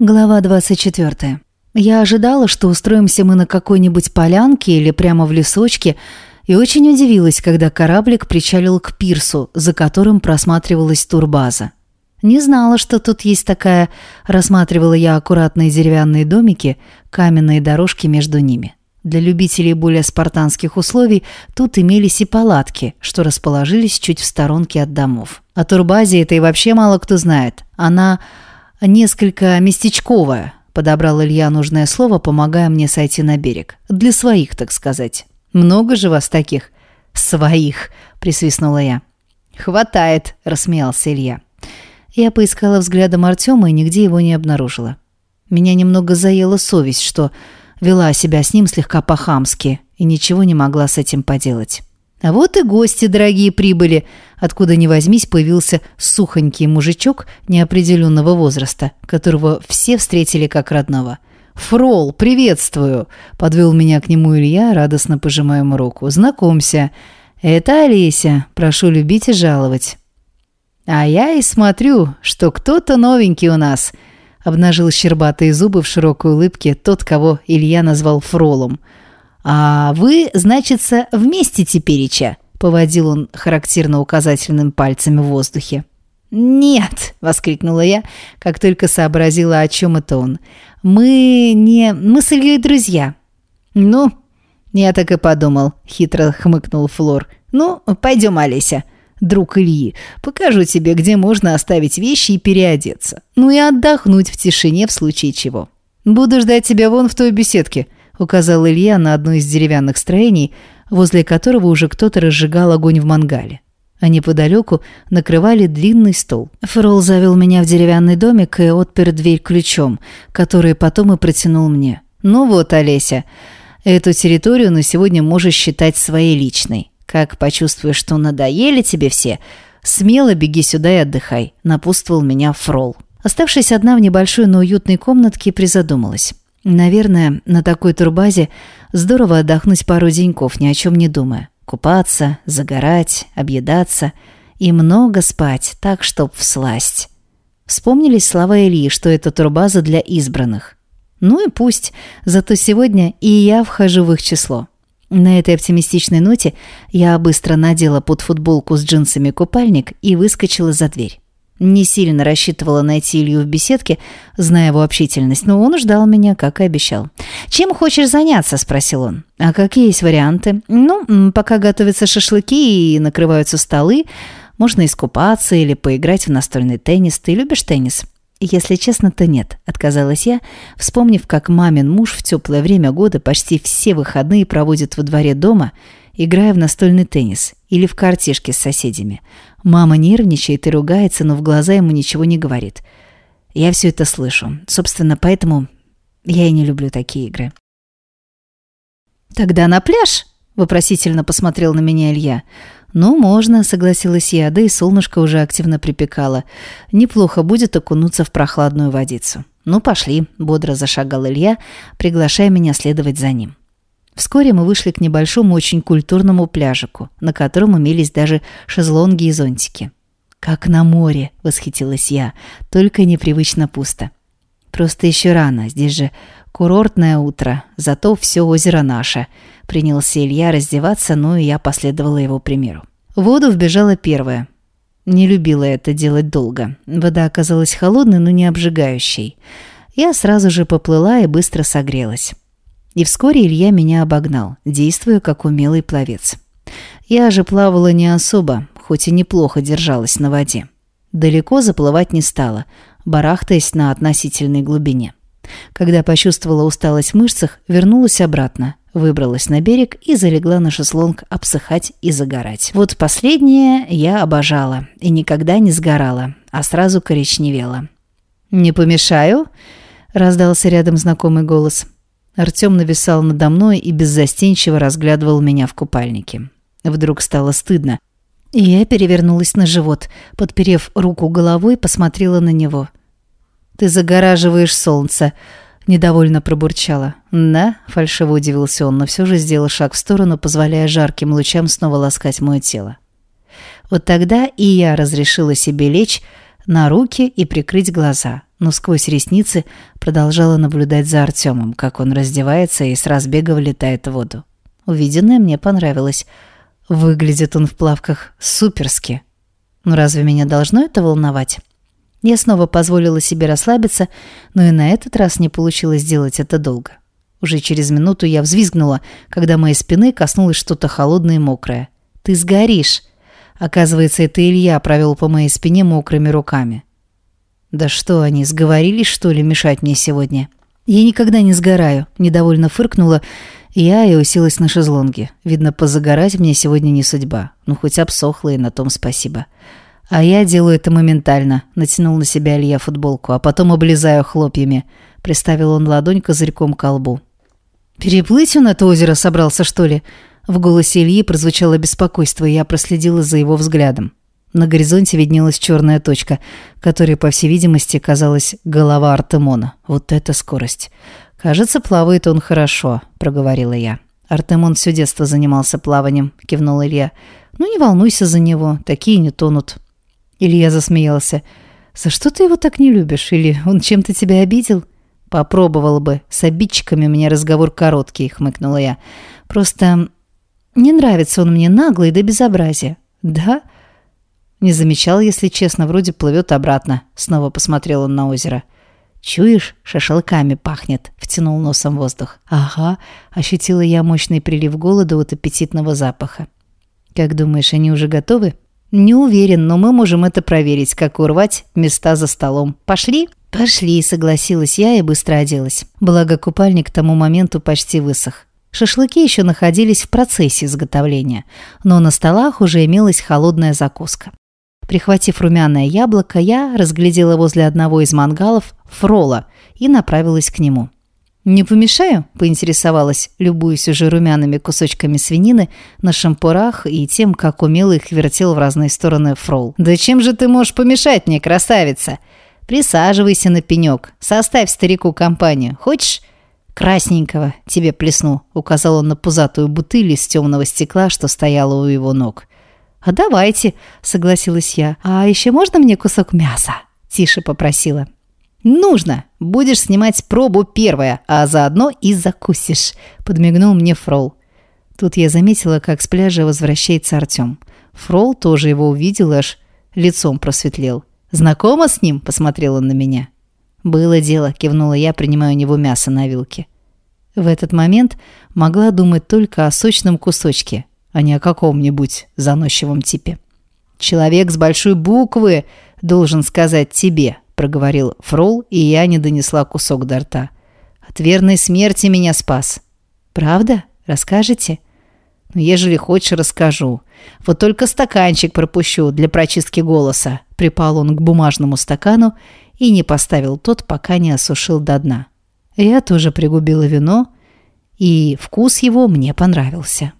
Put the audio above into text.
Глава 24. Я ожидала, что устроимся мы на какой-нибудь полянке или прямо в лесочке, и очень удивилась, когда кораблик причалил к пирсу, за которым просматривалась турбаза. Не знала, что тут есть такая, рассматривала я аккуратные деревянные домики, каменные дорожки между ними. Для любителей более спартанских условий тут имелись и палатки, что расположились чуть в сторонке от домов. О турбазе это и вообще мало кто знает. Она несколько местечковая», – подобрал Илья нужное слово, помогая мне сойти на берег. «Для своих, так сказать». «Много же вас таких?» «Своих», – присвистнула я. «Хватает», – рассмеялся Илья. Я поискала взглядом Артема и нигде его не обнаружила. Меня немного заела совесть, что вела себя с ним слегка по-хамски и ничего не могла с этим поделать. А вот и гости дорогие прибыли. Откуда ни возьмись, появился сухонький мужичок неопределенного возраста, которого все встретили как родного. «Фрол, приветствую!» – подвел меня к нему Илья, радостно пожимая ему руку. «Знакомься, это Олеся, прошу любить и жаловать». «А я и смотрю, что кто-то новенький у нас», – обнажил щербатые зубы в широкой улыбке тот, кого Илья назвал Фролом – «А вы, значится, вместе тепереча?» – поводил он характерно указательным пальцами в воздухе. «Нет!» – воскликнула я, как только сообразила, о чем это он. «Мы не... Мы с Ильей друзья». «Ну, я так и подумал», – хитро хмыкнул Флор. «Ну, пойдем, Олеся, друг Ильи. Покажу тебе, где можно оставить вещи и переодеться. Ну и отдохнуть в тишине в случае чего. Буду ждать тебя вон в той беседке», указал Илья на одно из деревянных строений, возле которого уже кто-то разжигал огонь в мангале. А неподалеку накрывали длинный стол. Фрол завел меня в деревянный домик и отпер дверь ключом, который потом и протянул мне. «Ну вот, Олеся, эту территорию на сегодня можешь считать своей личной. Как почувствуешь, что надоели тебе все, смело беги сюда и отдыхай», – напутствовал меня Фрол. Оставшись одна в небольшой, но уютной комнатке, призадумалась. Наверное, на такой турбазе здорово отдохнуть пару деньков, ни о чем не думая. Купаться, загорать, объедаться и много спать, так, чтоб всласть. Вспомнились слова Ильи, что это турбаза для избранных. Ну и пусть, зато сегодня и я вхожу в их число. На этой оптимистичной ноте я быстро надела под футболку с джинсами купальник и выскочила за дверь. Не сильно рассчитывала найти Илью в беседке, зная его общительность, но он ждал меня, как и обещал. «Чем хочешь заняться?» – спросил он. «А какие есть варианты?» «Ну, пока готовятся шашлыки и накрываются столы, можно искупаться или поиграть в настольный теннис. Ты любишь теннис?» «Если честно, то нет», – отказалась я, вспомнив, как мамин муж в теплое время года почти все выходные проводит во дворе дома, играя в настольный теннис или в картишки с соседями – Мама нервничает и ругается, но в глаза ему ничего не говорит. Я все это слышу. Собственно, поэтому я и не люблю такие игры. «Тогда на пляж?» – вопросительно посмотрел на меня Илья. «Ну, можно», – согласилась я, да и солнышко уже активно припекало. «Неплохо будет окунуться в прохладную водицу». «Ну, пошли», – бодро зашагал Илья, приглашая меня следовать за ним. Вскоре мы вышли к небольшому очень культурному пляжику, на котором имелись даже шезлонги и зонтики. «Как на море!» – восхитилась я, только непривычно пусто. «Просто еще рано, здесь же курортное утро, зато все озеро наше», – принялся Илья раздеваться, но и я последовала его примеру. В воду вбежала первая. Не любила это делать долго. Вода оказалась холодной, но не обжигающей. Я сразу же поплыла и быстро согрелась. И вскоре Илья меня обогнал, действуя как умелый пловец. Я же плавала не особо, хоть и неплохо держалась на воде. Далеко заплывать не стала, барахтаясь на относительной глубине. Когда почувствовала усталость в мышцах, вернулась обратно, выбралась на берег и залегла на шезлонг обсыхать и загорать. Вот последнее я обожала и никогда не сгорала, а сразу коричневела. «Не помешаю?» – раздался рядом знакомый голос – Артем нависал надо мной и беззастенчиво разглядывал меня в купальнике. Вдруг стало стыдно. И я перевернулась на живот, подперев руку головой, посмотрела на него. «Ты загораживаешь солнце», — недовольно пробурчала. «Да?» — фальшиво удивился он, но все же сделал шаг в сторону, позволяя жарким лучам снова ласкать мое тело. Вот тогда и я разрешила себе лечь на руки и прикрыть глаза, но сквозь ресницы продолжала наблюдать за Артемом, как он раздевается и с разбега влетает в воду. Увиденное мне понравилось. Выглядит он в плавках суперски. Но разве меня должно это волновать? Я снова позволила себе расслабиться, но и на этот раз не получилось сделать это долго. Уже через минуту я взвизгнула, когда моей спины коснулось что-то холодное и мокрое. «Ты сгоришь!» Оказывается, это Илья провел по моей спине мокрыми руками. «Да что они, сговорились, что ли, мешать мне сегодня?» «Я никогда не сгораю», – недовольно фыркнула я и уселась на шезлонге. Видно, позагорать мне сегодня не судьба. Ну, хоть обсохла, и на том спасибо. А я делаю это моментально. Натянул на себя Илья футболку, а потом облизаю хлопьями. Приставил он ладонь козырьком к колбу. «Переплыть он это озеро собрался, что ли?» В голосе Ильи прозвучало беспокойство, и я проследила за его взглядом. На горизонте виднелась черная точка, которая, по всей видимости, казалась голова Артемона. Вот это скорость. «Кажется, плавает он хорошо», — проговорила я. «Артемон все детство занимался плаванием», — кивнул Илья. «Ну, не волнуйся за него, такие не тонут». Илья засмеялся. «За что ты его так не любишь? Или он чем-то тебя обидел?» «Попробовал бы. С обидчиками у меня разговор короткий», — хмыкнула я. «Просто не нравится он мне наглый до безобразия». «Да?» Не замечал, если честно, вроде плывет обратно. Снова посмотрел он на озеро. «Чуешь, шашлыками пахнет», — втянул носом воздух. «Ага», — ощутила я мощный прилив голода от аппетитного запаха. «Как думаешь, они уже готовы?» «Не уверен, но мы можем это проверить, как урвать места за столом. Пошли?» «Пошли», — согласилась я и быстро оделась. Благо, купальник к тому моменту почти высох. Шашлыки еще находились в процессе изготовления, но на столах уже имелась холодная закуска. Прихватив румяное яблоко, я разглядела возле одного из мангалов фрола и направилась к нему. «Не помешаю?» – поинтересовалась, любуясь уже румяными кусочками свинины на шампурах и тем, как умело их вертел в разные стороны фрол. «Да чем же ты можешь помешать мне, красавица? Присаживайся на пенек, составь старику компанию. Хочешь?» «Красненького тебе плесну», – указал он на пузатую бутыль из темного стекла, что стояла у его ног. «А давайте», — согласилась я. «А еще можно мне кусок мяса?» — тише попросила. «Нужно. Будешь снимать пробу первая, а заодно и закусишь», — подмигнул мне Фрол. Тут я заметила, как с пляжа возвращается Артем. Фрол тоже его увидел, аж лицом просветлел. «Знакома с ним?» — посмотрел он на меня. «Было дело», — кивнула я, принимая у него мясо на вилке. В этот момент могла думать только о сочном кусочке, а не о каком-нибудь заносчивом типе. «Человек с большой буквы должен сказать тебе», — проговорил Фрол, и я не донесла кусок до рта. «От верной смерти меня спас». «Правда? Расскажете?» «Ну, ежели хочешь, расскажу. Вот только стаканчик пропущу для прочистки голоса». Припал он к бумажному стакану и не поставил тот, пока не осушил до дна. Я тоже пригубила вино, и вкус его мне понравился.